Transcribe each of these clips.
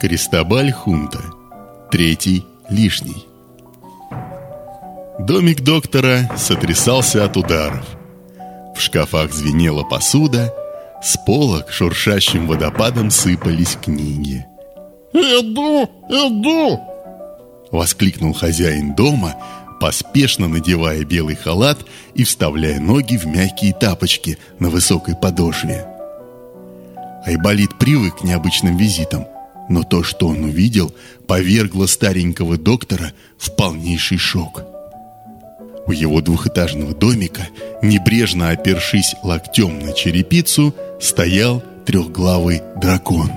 Кристобаль Хунта. Третий лишний. Домик доктора сотрясался от ударов. В шкафах звенела посуда, с полок шуршащим водопадом сыпались книги. «Иду, иду!» Воскликнул хозяин дома, поспешно надевая белый халат и вставляя ноги в мягкие тапочки на высокой подошве. Айболит привык к необычным визитам – но то, что он увидел, повергло старенького доктора в полнейший шок. У его двухэтажного домика, небрежно опершись локтем на черепицу, стоял трехглавый дракон.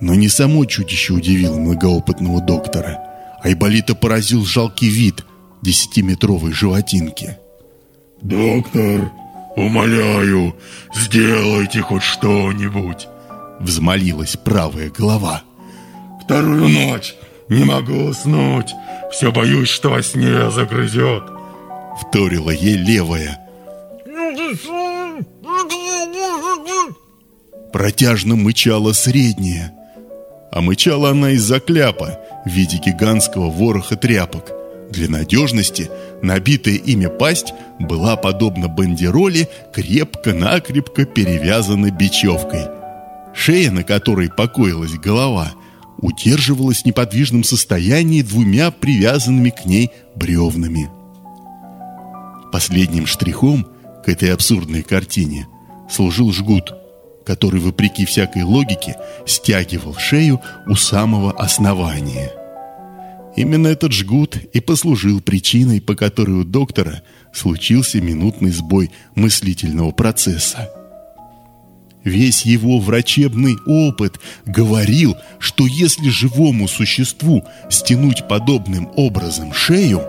Но не само чудище удивило многоопытного доктора, а Иболита поразил жалкий вид десятиметровой животинки. «Доктор, умоляю, сделайте хоть что-нибудь!» Взмолилась правая голова. «Вторую ночь не могу уснуть. Все боюсь, что во сне загрызет». Вторила ей левая. Протяжно мычала средняя. А мычала она из-за кляпа в виде гигантского вороха тряпок. Для надежности набитая ими пасть была, подобно бандероли, крепко-накрепко перевязана бечевкой – Шея, на которой покоилась голова, удерживалась в неподвижном состоянии двумя привязанными к ней бревнами. Последним штрихом к этой абсурдной картине служил жгут, который, вопреки всякой логике, стягивал шею у самого основания. Именно этот жгут и послужил причиной, по которой у доктора случился минутный сбой мыслительного процесса. Весь его врачебный опыт говорил, что если живому существу стянуть подобным образом шею,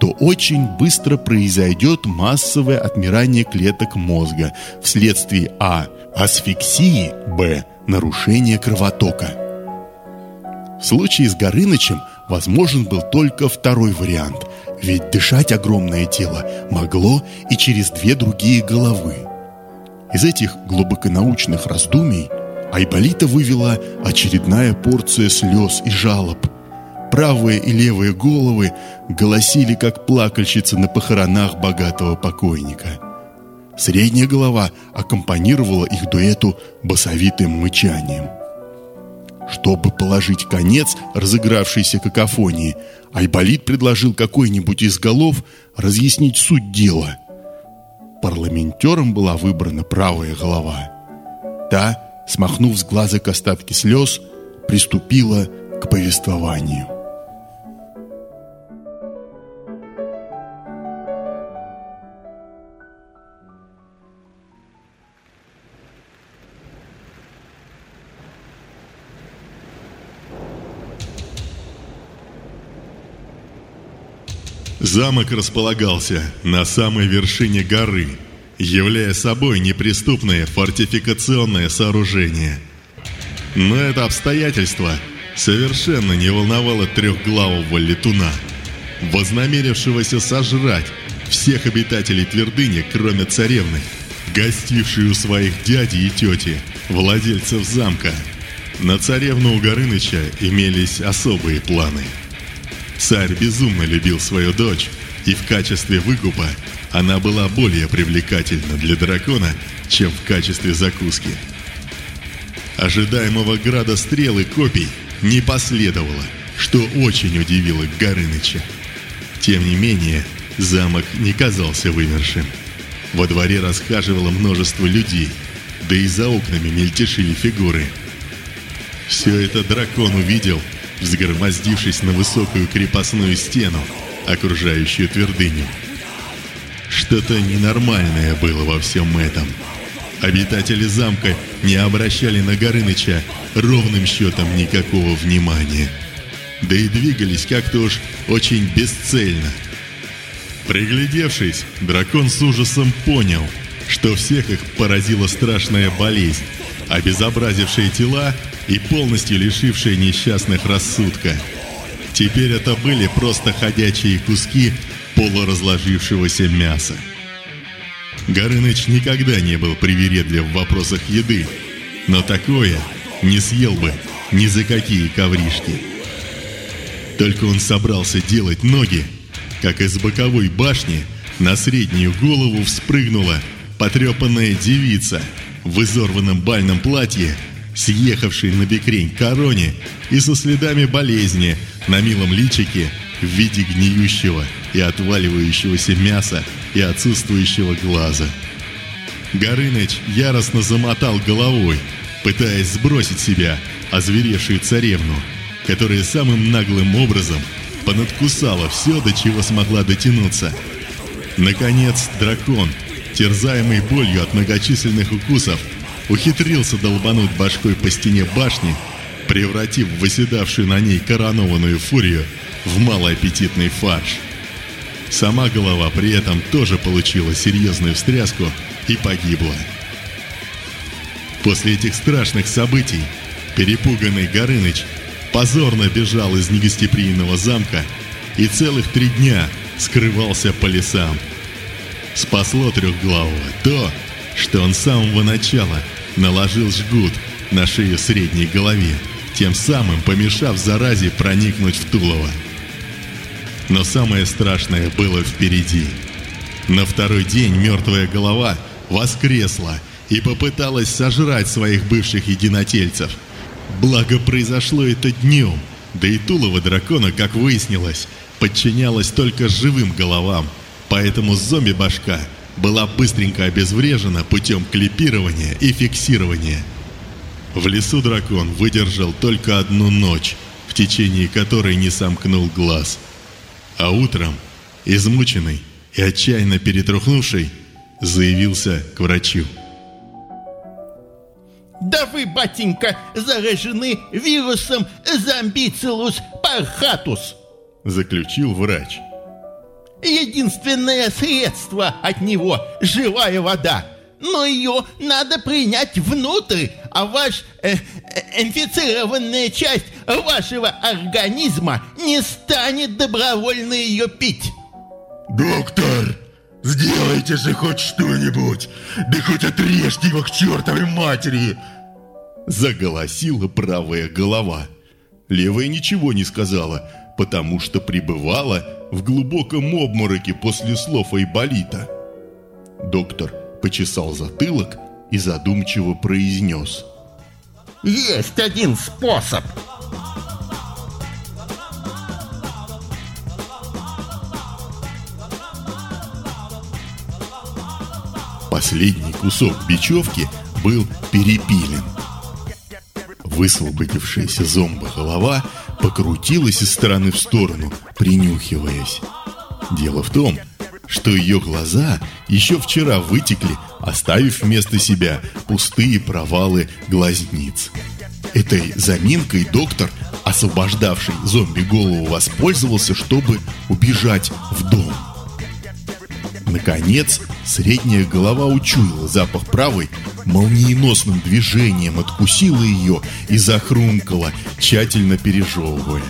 то очень быстро произойдет массовое отмирание клеток мозга вследствие а. асфиксии, б. нарушения кровотока. В случае с Горынычем возможен был только второй вариант, ведь дышать огромное тело могло и через две другие головы – из этих глубоконаучных раздумий Айболита вывела очередная порция слез и жалоб. Правые и левые головы голосили, как плакальщицы на похоронах богатого покойника. Средняя голова аккомпанировала их дуэту басовитым мычанием. Чтобы положить конец разыгравшейся какофонии, Айболит предложил какой-нибудь из голов разъяснить суть дела – парламентером была выбрана правая голова. Та, смахнув с глазок остатки слез, приступила к повествованию. Замок располагался на самой вершине горы, являя собой неприступное фортификационное сооружение. Но это обстоятельство совершенно не волновало трехглавого летуна, вознамерившегося сожрать всех обитателей твердыни, кроме царевны, гостившей у своих дяди и тети, владельцев замка. На царевну у Горыныча имелись особые планы – Царь безумно любил свою дочь, и в качестве выкупа она была более привлекательна для дракона, чем в качестве закуски. Ожидаемого града стрел и копий не последовало, что очень удивило Горыныча. Тем не менее, замок не казался вымершим. Во дворе расхаживало множество людей, да и за окнами мельтешили фигуры. Все это дракон увидел – взгромоздившись на высокую крепостную стену, окружающую твердыню. Что-то ненормальное было во всем этом. Обитатели замка не обращали на Горыныча ровным счетом никакого внимания. Да и двигались как-то уж очень бесцельно. Приглядевшись, дракон с ужасом понял, что всех их поразила страшная болезнь, обезобразившие тела и полностью лишившие несчастных рассудка. Теперь это были просто ходячие куски полуразложившегося мяса. Горыныч никогда не был привередлив в вопросах еды, но такое не съел бы ни за какие ковришки. Только он собрался делать ноги, как из боковой башни на среднюю голову вспрыгнула потрепанная девица в изорванном бальном платье, съехавшей на бекрень короне и со следами болезни на милом личике в виде гниющего и отваливающегося мяса и отсутствующего глаза. Горыныч яростно замотал головой, пытаясь сбросить себя озверевшую царевну, которая самым наглым образом понадкусала все, до чего смогла дотянуться. Наконец, дракон, терзаемый болью от многочисленных укусов, ухитрился долбануть башкой по стене башни, превратив выседавшую на ней коронованную фурию в малоаппетитный фарш. Сама голова при этом тоже получила серьезную встряску и погибла. После этих страшных событий перепуганный Горыныч позорно бежал из негостеприимного замка и целых три дня скрывался по лесам. Спасло трехглавого то, что он с самого начала наложил жгут на шею средней голове, тем самым помешав заразе проникнуть в Тулово. Но самое страшное было впереди. На второй день мертвая голова воскресла и попыталась сожрать своих бывших единотельцев. Благо произошло это днем, да и тулово дракона, как выяснилось, подчинялось только живым головам, поэтому зомби-башка была быстренько обезврежена путем клипирования и фиксирования. В лесу дракон выдержал только одну ночь, в течение которой не сомкнул глаз – а утром, измученный и отчаянно перетрухнувший, заявился к врачу. Да вы, батенька, заражены вирусом зомбицилус пархатус, заключил врач. Единственное средство от него – живая вода – но ее надо принять внутрь, а ваш э, э, инфицированная часть вашего организма не станет добровольно ее пить. Доктор, сделайте же хоть что-нибудь, да хоть отрежьте его к чертовой матери. Заголосила правая голова. Левая ничего не сказала, потому что пребывала в глубоком обмороке после слов Айболита. Доктор почесал затылок и задумчиво произнес. «Есть один способ!» Последний кусок бечевки был перепилен. Высвободившаяся зомба-голова покрутилась из стороны в сторону, принюхиваясь. Дело в том, что ее глаза еще вчера вытекли, оставив вместо себя пустые провалы глазниц. Этой заминкой доктор, освобождавший зомби-голову, воспользовался, чтобы убежать в дом. Наконец, средняя голова учуяла запах правой, молниеносным движением откусила ее и захрумкала, тщательно пережевывая.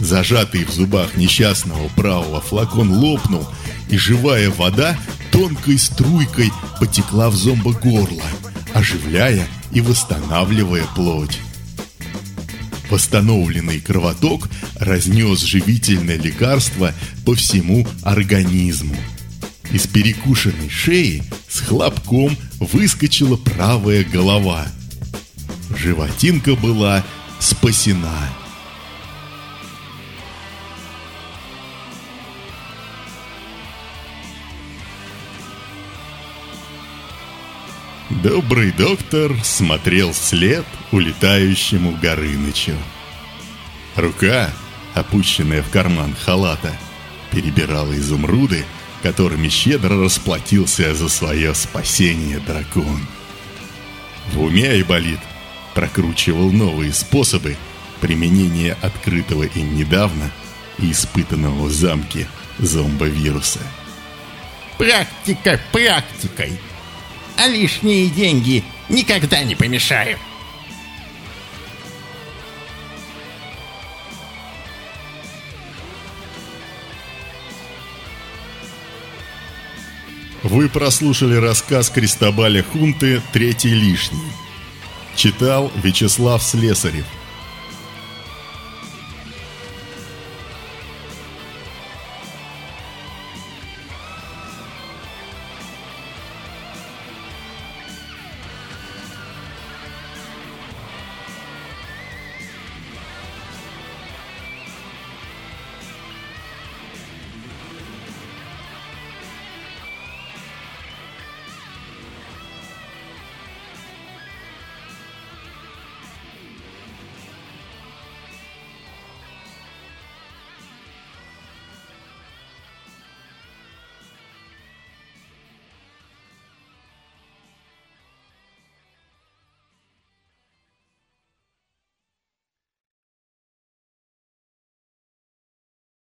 Зажатый в зубах несчастного правого флакон лопнул – и живая вода тонкой струйкой потекла в зомбогорло, оживляя и восстанавливая плоть. Восстановленный кровоток разнес живительное лекарство по всему организму. Из перекушенной шеи с хлопком выскочила правая голова. Животинка была спасена. Добрый доктор смотрел вслед улетающему Горынычу. Рука, опущенная в карман халата, перебирала изумруды, которыми щедро расплатился за свое спасение дракон. В уме Айболит прокручивал новые способы применения открытого им недавно и испытанного в замке зомбовируса. «Практика практикой!» а лишние деньги никогда не помешают. Вы прослушали рассказ Кристобаля Хунты «Третий лишний». Читал Вячеслав Слесарев.